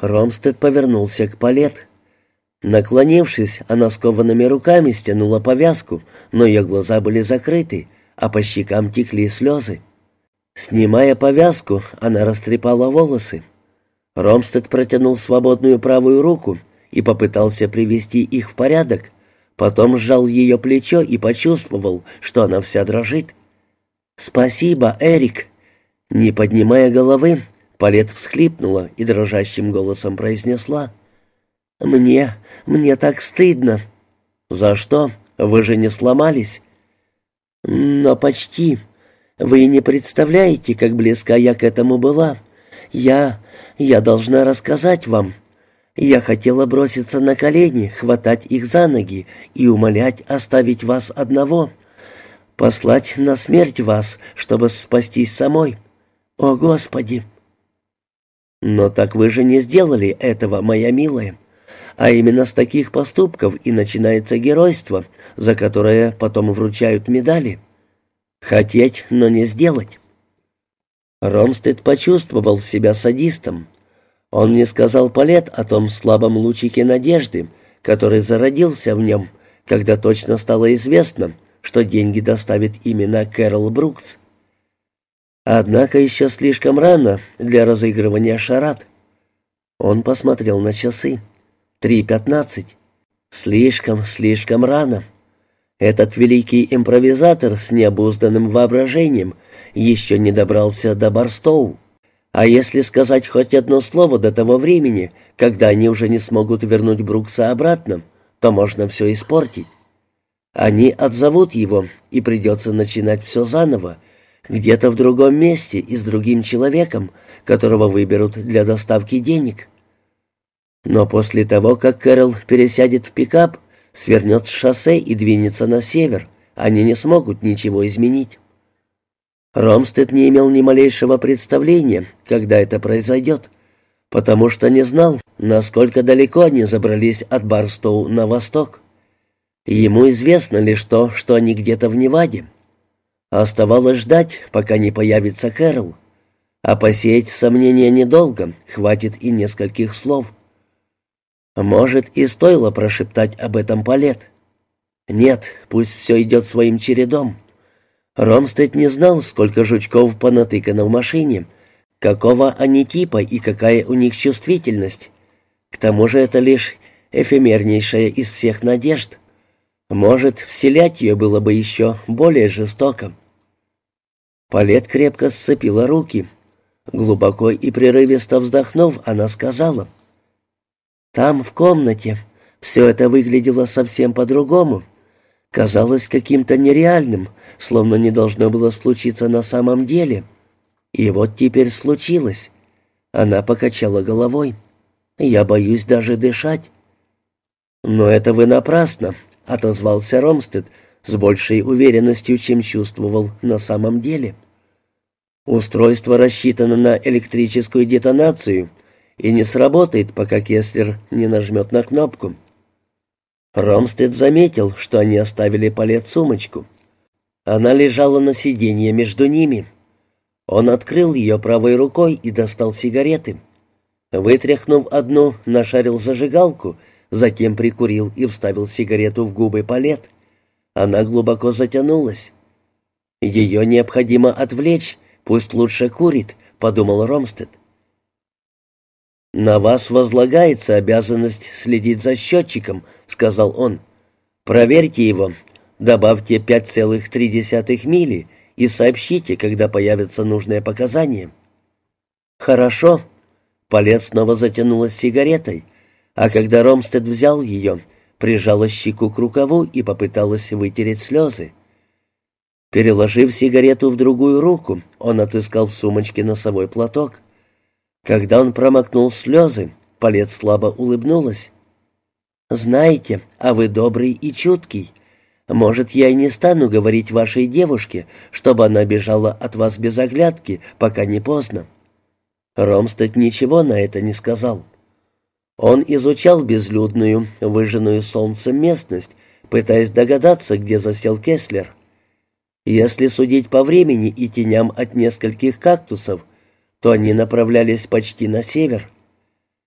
Ромстед повернулся к Палет. Наклонившись, она скованными руками стянула повязку, но ее глаза были закрыты, а по щекам текли слезы. Снимая повязку, она растрепала волосы. Ромстед протянул свободную правую руку и попытался привести их в порядок, потом сжал ее плечо и почувствовал, что она вся дрожит. «Спасибо, Эрик!» Не поднимая головы, Палет всхлипнула и дрожащим голосом произнесла. «Мне, мне так стыдно». «За что? Вы же не сломались?» «Но почти. Вы не представляете, как близка я к этому была. Я... я должна рассказать вам. Я хотела броситься на колени, хватать их за ноги и умолять оставить вас одного, послать на смерть вас, чтобы спастись самой. О, Господи!» «Но так вы же не сделали этого, моя милая. А именно с таких поступков и начинается геройство, за которое потом вручают медали. Хотеть, но не сделать». Ромстед почувствовал себя садистом. Он не сказал Палет о том слабом лучике надежды, который зародился в нем, когда точно стало известно, что деньги доставит именно Кэрол Брукс. Однако еще слишком рано для разыгрывания шарат. Он посмотрел на часы. Три пятнадцать. Слишком, слишком рано. Этот великий импровизатор с необузданным воображением еще не добрался до Барстоу. А если сказать хоть одно слово до того времени, когда они уже не смогут вернуть Брукса обратно, то можно все испортить. Они отзовут его, и придется начинать все заново, где-то в другом месте и с другим человеком, которого выберут для доставки денег. Но после того, как Кэрол пересядет в пикап, свернет с шоссе и двинется на север, они не смогут ничего изменить. Ромстед не имел ни малейшего представления, когда это произойдет, потому что не знал, насколько далеко они забрались от Барстоу на восток. Ему известно лишь то, что они где-то в Неваде. Оставалось ждать, пока не появится Кэрол. А посеять сомнения недолго, хватит и нескольких слов. Может, и стоило прошептать об этом Палет. Нет, пусть все идет своим чередом. Ромстед не знал, сколько жучков понатыкано в машине, какого они типа и какая у них чувствительность. К тому же это лишь эфемернейшая из всех надежд. Может, вселять ее было бы еще более жестоко. Палет крепко сцепила руки. Глубоко и прерывисто вздохнув, она сказала. «Там, в комнате, все это выглядело совсем по-другому. Казалось каким-то нереальным, словно не должно было случиться на самом деле. И вот теперь случилось». Она покачала головой. «Я боюсь даже дышать». «Но это вы напрасно», — отозвался Ромстед, с большей уверенностью, чем чувствовал на самом деле. Устройство рассчитано на электрическую детонацию и не сработает, пока Кеслер не нажмет на кнопку. Ромстед заметил, что они оставили палет сумочку. Она лежала на сиденье между ними. Он открыл ее правой рукой и достал сигареты. Вытряхнув одну, нашарил зажигалку, затем прикурил и вставил сигарету в губы палет. Она глубоко затянулась. «Ее необходимо отвлечь, пусть лучше курит», — подумал Ромстед. «На вас возлагается обязанность следить за счетчиком», — сказал он. «Проверьте его, добавьте 5,3 мили и сообщите, когда появятся нужные показания». «Хорошо». Палец снова затянулась сигаретой, а когда Ромстед взял ее, прижала щеку к рукаву и попыталась вытереть слезы. Переложив сигарету в другую руку, он отыскал в сумочке носовой платок. Когда он промокнул слезы, Палец слабо улыбнулась. «Знаете, а вы добрый и чуткий. Может, я и не стану говорить вашей девушке, чтобы она бежала от вас без оглядки, пока не поздно». Ромстед ничего на это не сказал. Он изучал безлюдную, выжженную солнцем местность, пытаясь догадаться, где засел Кеслер. Если судить по времени и теням от нескольких кактусов, то они направлялись почти на север.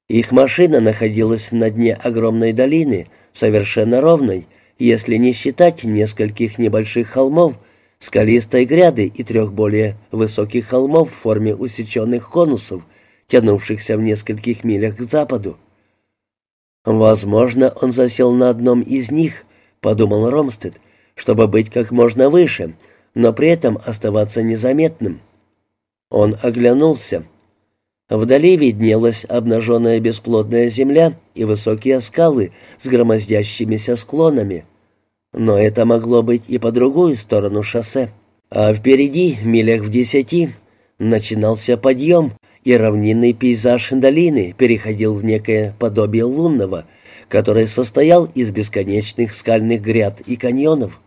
Их машина находилась на дне огромной долины, совершенно ровной, если не считать нескольких небольших холмов, скалистой гряды и трех более высоких холмов в форме усеченных конусов, тянувшихся в нескольких милях к западу. «Возможно, он засел на одном из них», — подумал Ромстед, «чтобы быть как можно выше, но при этом оставаться незаметным». Он оглянулся. Вдали виднелась обнаженная бесплодная земля и высокие скалы с громоздящимися склонами. Но это могло быть и по другую сторону шоссе. А впереди, милях в десяти, начинался подъем, и равнинный пейзаж долины переходил в некое подобие лунного, который состоял из бесконечных скальных гряд и каньонов.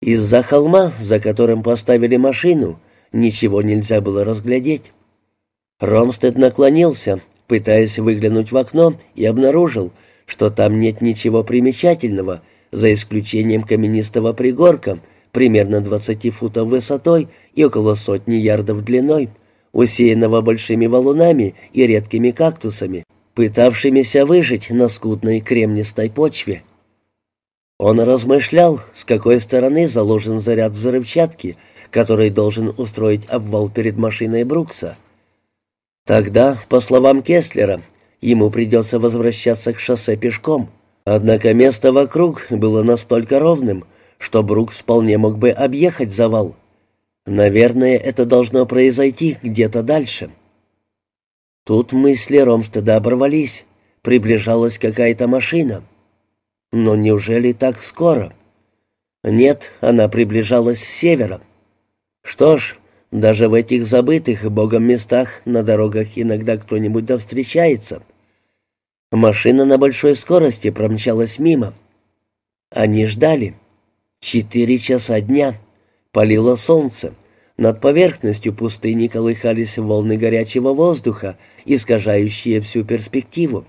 Из-за холма, за которым поставили машину, ничего нельзя было разглядеть. Ромстед наклонился, пытаясь выглянуть в окно, и обнаружил, что там нет ничего примечательного, за исключением каменистого пригорка, примерно 20 футов высотой и около сотни ярдов длиной, усеянного большими валунами и редкими кактусами, пытавшимися выжить на скудной кремнистой почве. Он размышлял, с какой стороны заложен заряд взрывчатки, который должен устроить обвал перед машиной Брукса. Тогда, по словам Кестлера, ему придется возвращаться к шоссе пешком. Однако место вокруг было настолько ровным, что Брукс вполне мог бы объехать завал. Наверное, это должно произойти где-то дальше. Тут мысли Ромстеда оборвались. Приближалась какая-то машина. Но неужели так скоро? Нет, она приближалась с севера. Что ж, даже в этих забытых богом местах на дорогах иногда кто-нибудь встречается. Машина на большой скорости промчалась мимо. Они ждали. Четыре часа дня. Палило солнце. Над поверхностью пустыни колыхались волны горячего воздуха, искажающие всю перспективу.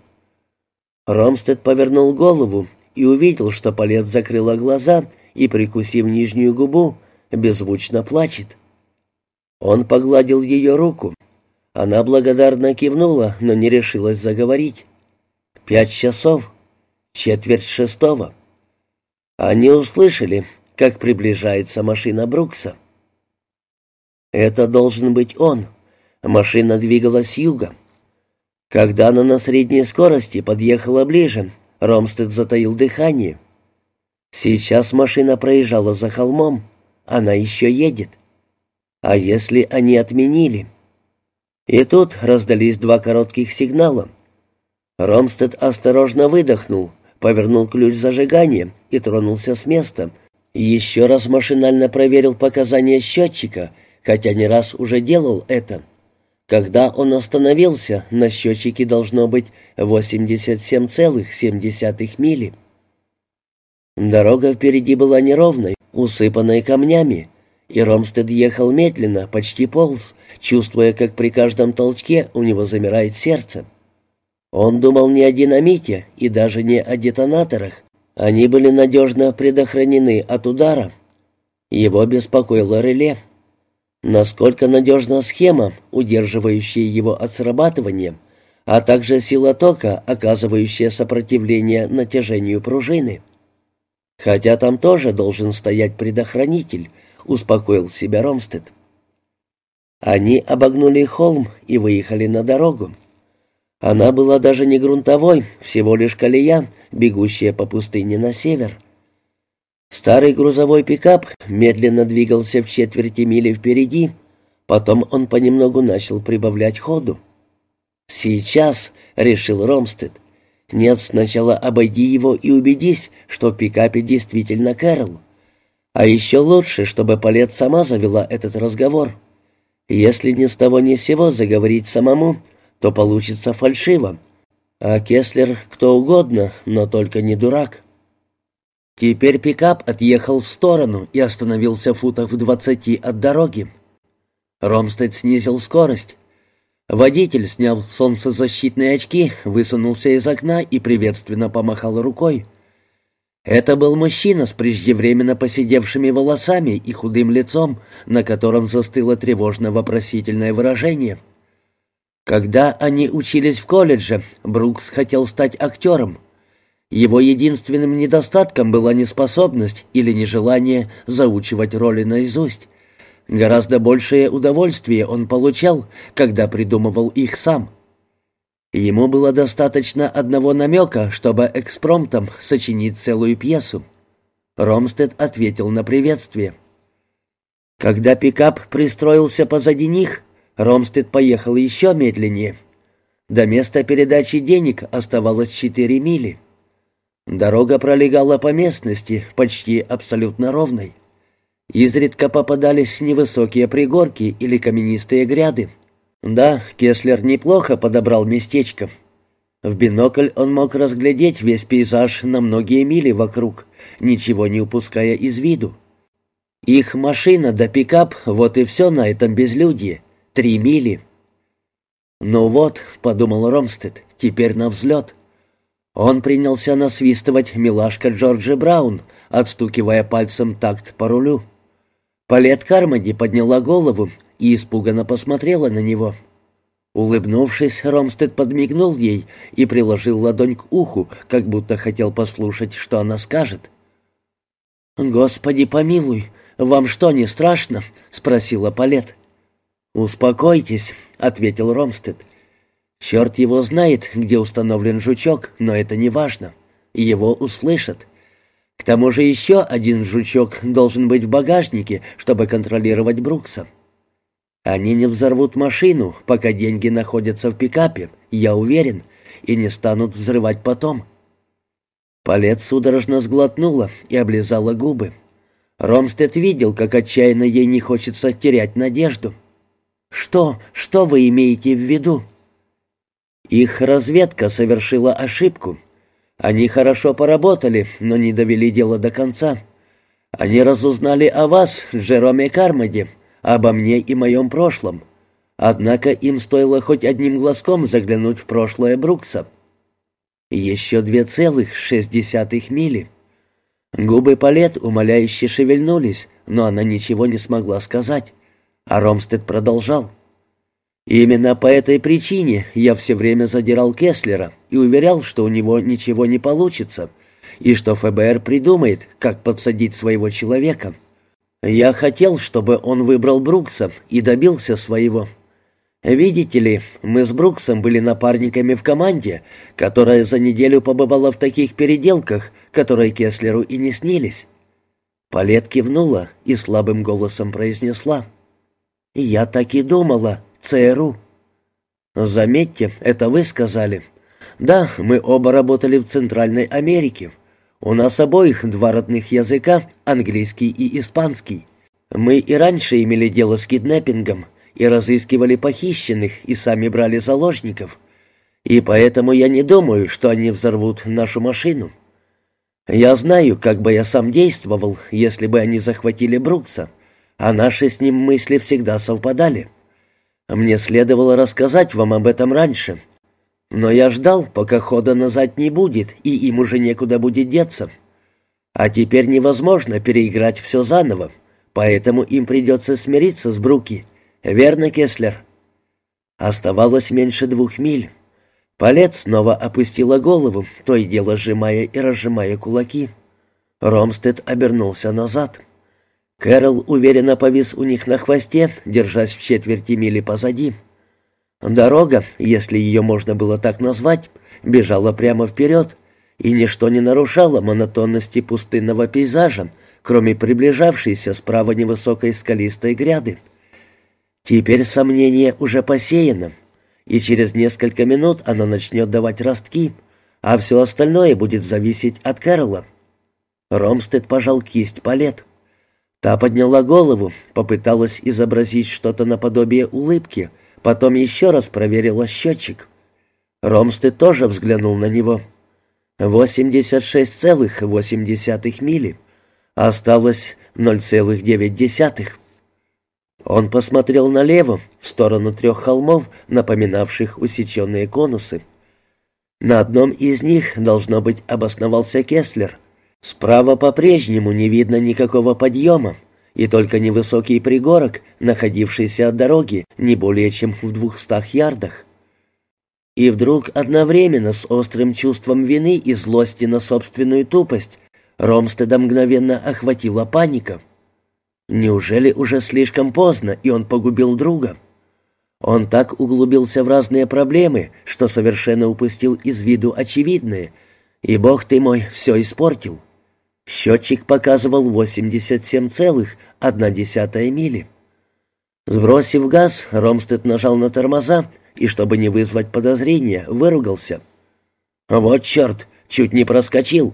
Ромстед повернул голову и увидел, что Палет закрыла глаза и, прикусив нижнюю губу, беззвучно плачет. Он погладил ее руку. Она благодарно кивнула, но не решилась заговорить. Пять часов, четверть шестого. Они услышали, как приближается машина Брукса. Это должен быть он. Машина двигалась с юга. Когда она на средней скорости подъехала ближе, Ромстед затаил дыхание. Сейчас машина проезжала за холмом. Она еще едет. А если они отменили? И тут раздались два коротких сигнала. Ромстед осторожно выдохнул, повернул ключ зажигания и тронулся с места. Еще раз машинально проверил показания счетчика, хотя не раз уже делал это. Когда он остановился, на счетчике должно быть 87,7 мили. Дорога впереди была неровной, усыпанной камнями, и Ромстед ехал медленно, почти полз, чувствуя, как при каждом толчке у него замирает сердце. Он думал не о динамите и даже не о детонаторах, они были надежно предохранены от удара. Его беспокоило реле. Насколько надежна схема, удерживающая его от срабатывания, а также сила тока, оказывающая сопротивление натяжению пружины. Хотя там тоже должен стоять предохранитель, успокоил себя Ромстед. Они обогнули холм и выехали на дорогу. Она была даже не грунтовой, всего лишь колея, бегущая по пустыне на север. Старый грузовой пикап медленно двигался в четверти мили впереди, потом он понемногу начал прибавлять ходу. «Сейчас», — решил Ромстед, — «нет, сначала обойди его и убедись, что в пикапе действительно Кэрол. А еще лучше, чтобы Палет сама завела этот разговор. Если ни с того ни с сего заговорить самому, то получится фальшиво. А Кеслер кто угодно, но только не дурак. Теперь пикап отъехал в сторону и остановился в футах в двадцати от дороги. Ромстед снизил скорость. Водитель, снял солнцезащитные очки, высунулся из окна и приветственно помахал рукой. Это был мужчина с преждевременно поседевшими волосами и худым лицом, на котором застыло тревожно-вопросительное выражение — Когда они учились в колледже, Брукс хотел стать актером. Его единственным недостатком была неспособность или нежелание заучивать роли наизусть. Гораздо большее удовольствие он получал, когда придумывал их сам. Ему было достаточно одного намека, чтобы экспромтом сочинить целую пьесу. Ромстед ответил на приветствие. Когда пикап пристроился позади них, Ромстед поехал еще медленнее. До места передачи денег оставалось четыре мили. Дорога пролегала по местности, почти абсолютно ровной. Изредка попадались невысокие пригорки или каменистые гряды. Да, Кеслер неплохо подобрал местечко. В бинокль он мог разглядеть весь пейзаж на многие мили вокруг, ничего не упуская из виду. Их машина да пикап, вот и все на этом безлюдье. Три мили. «Ну вот», — подумал Ромстед, — «теперь на взлет». Он принялся насвистывать милашка Джорджи Браун, отстукивая пальцем такт по рулю. Палет Кармоди подняла голову и испуганно посмотрела на него. Улыбнувшись, Ромстед подмигнул ей и приложил ладонь к уху, как будто хотел послушать, что она скажет. «Господи помилуй, вам что, не страшно?» — спросила Палет. «Успокойтесь», — ответил Ромстед. Черт его знает, где установлен жучок, но это не важно. Его услышат. К тому же еще один жучок должен быть в багажнике, чтобы контролировать Брукса. Они не взорвут машину, пока деньги находятся в пикапе, я уверен, и не станут взрывать потом. Палет судорожно сглотнула и облизала губы. Ромстед видел, как отчаянно ей не хочется терять надежду. «Что? Что вы имеете в виду?» Их разведка совершила ошибку. Они хорошо поработали, но не довели дело до конца. Они разузнали о вас, Джероме Кармоде, обо мне и моем прошлом. Однако им стоило хоть одним глазком заглянуть в прошлое Брукса. Еще две целых шесть десятых мили. Губы Палет умоляюще шевельнулись, но она ничего не смогла сказать. А Ромстед продолжал. Именно по этой причине я все время задирал Кеслера и уверял, что у него ничего не получится, и что ФБР придумает, как подсадить своего человека. Я хотел, чтобы он выбрал Брукса и добился своего. Видите ли, мы с Бруксом были напарниками в команде, которая за неделю побывала в таких переделках, которые Кеслеру и не снились. Палет кивнула и слабым голосом произнесла. «Я так и думала». ЦРУ. Заметьте, это вы сказали. Да, мы оба работали в Центральной Америке. У нас обоих два родных языка, английский и испанский. Мы и раньше имели дело с киднеппингом и разыскивали похищенных и сами брали заложников. И поэтому я не думаю, что они взорвут нашу машину. Я знаю, как бы я сам действовал, если бы они захватили Брукса, а наши с ним мысли всегда совпадали. Мне следовало рассказать вам об этом раньше. Но я ждал, пока хода назад не будет, и им уже некуда будет деться. А теперь невозможно переиграть все заново, поэтому им придется смириться с Бруки. Верно, Кеслер?» Оставалось меньше двух миль. Палет снова опустила голову, то и дело сжимая и разжимая кулаки. Ромстед обернулся назад. Кэрол уверенно повис у них на хвосте, держась в четверти мили позади. Дорога, если ее можно было так назвать, бежала прямо вперед, и ничто не нарушало монотонности пустынного пейзажа, кроме приближавшейся справа невысокой скалистой гряды. Теперь сомнение уже посеяно, и через несколько минут она начнет давать ростки, а все остальное будет зависеть от Кэрола. Ромстед пожал кисть палет. Та подняла голову, попыталась изобразить что-то наподобие улыбки, потом еще раз проверила счетчик. Ромстед тоже взглянул на него. «Восемьдесят шесть целых восемь десятых мили. Осталось ноль целых девять десятых». Он посмотрел налево, в сторону трех холмов, напоминавших усеченные конусы. На одном из них, должно быть, обосновался Кеслер — Справа по-прежнему не видно никакого подъема, и только невысокий пригорок, находившийся от дороги не более чем в двухстах ярдах. И вдруг одновременно с острым чувством вины и злости на собственную тупость Ромстеда мгновенно охватила паника. Неужели уже слишком поздно, и он погубил друга? Он так углубился в разные проблемы, что совершенно упустил из виду очевидные, и, бог ты мой, все испортил. Счетчик показывал 87,1 мили. Сбросив газ, Ромстед нажал на тормоза и, чтобы не вызвать подозрения, выругался. «Вот черт, чуть не проскочил!»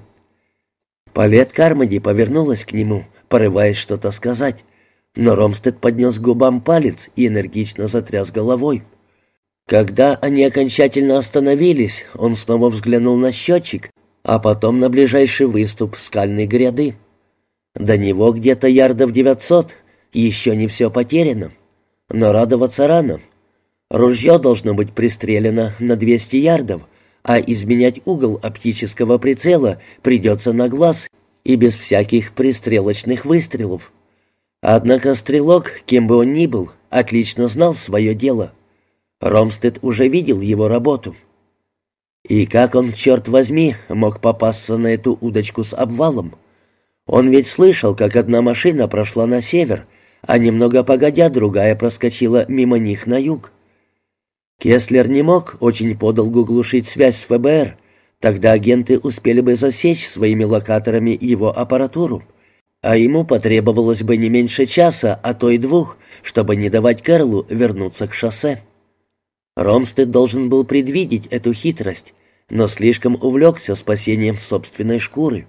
Палет Кармоди повернулась к нему, порываясь что-то сказать, но Ромстед поднес к губам палец и энергично затряс головой. Когда они окончательно остановились, он снова взглянул на счетчик, а потом на ближайший выступ скальной гряды. До него где-то ярдов девятьсот, еще не все потеряно. Но радоваться рано. Ружье должно быть пристрелено на двести ярдов, а изменять угол оптического прицела придется на глаз и без всяких пристрелочных выстрелов. Однако стрелок, кем бы он ни был, отлично знал свое дело. Ромстед уже видел его работу. И как он, черт возьми, мог попасться на эту удочку с обвалом? Он ведь слышал, как одна машина прошла на север, а немного погодя другая проскочила мимо них на юг. Кеслер не мог очень подолгу глушить связь с ФБР, тогда агенты успели бы засечь своими локаторами его аппаратуру, а ему потребовалось бы не меньше часа, а то и двух, чтобы не давать Кэрлу вернуться к шоссе. Ромстед должен был предвидеть эту хитрость, но слишком увлекся спасением собственной шкуры.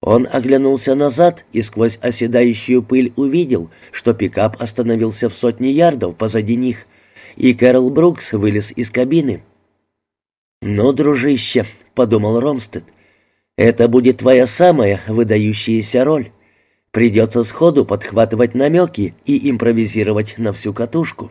Он оглянулся назад и сквозь оседающую пыль увидел, что пикап остановился в сотне ярдов позади них, и Кэрол Брукс вылез из кабины. «Ну, дружище», — подумал Ромстед, — «это будет твоя самая выдающаяся роль. Придется сходу подхватывать намеки и импровизировать на всю катушку».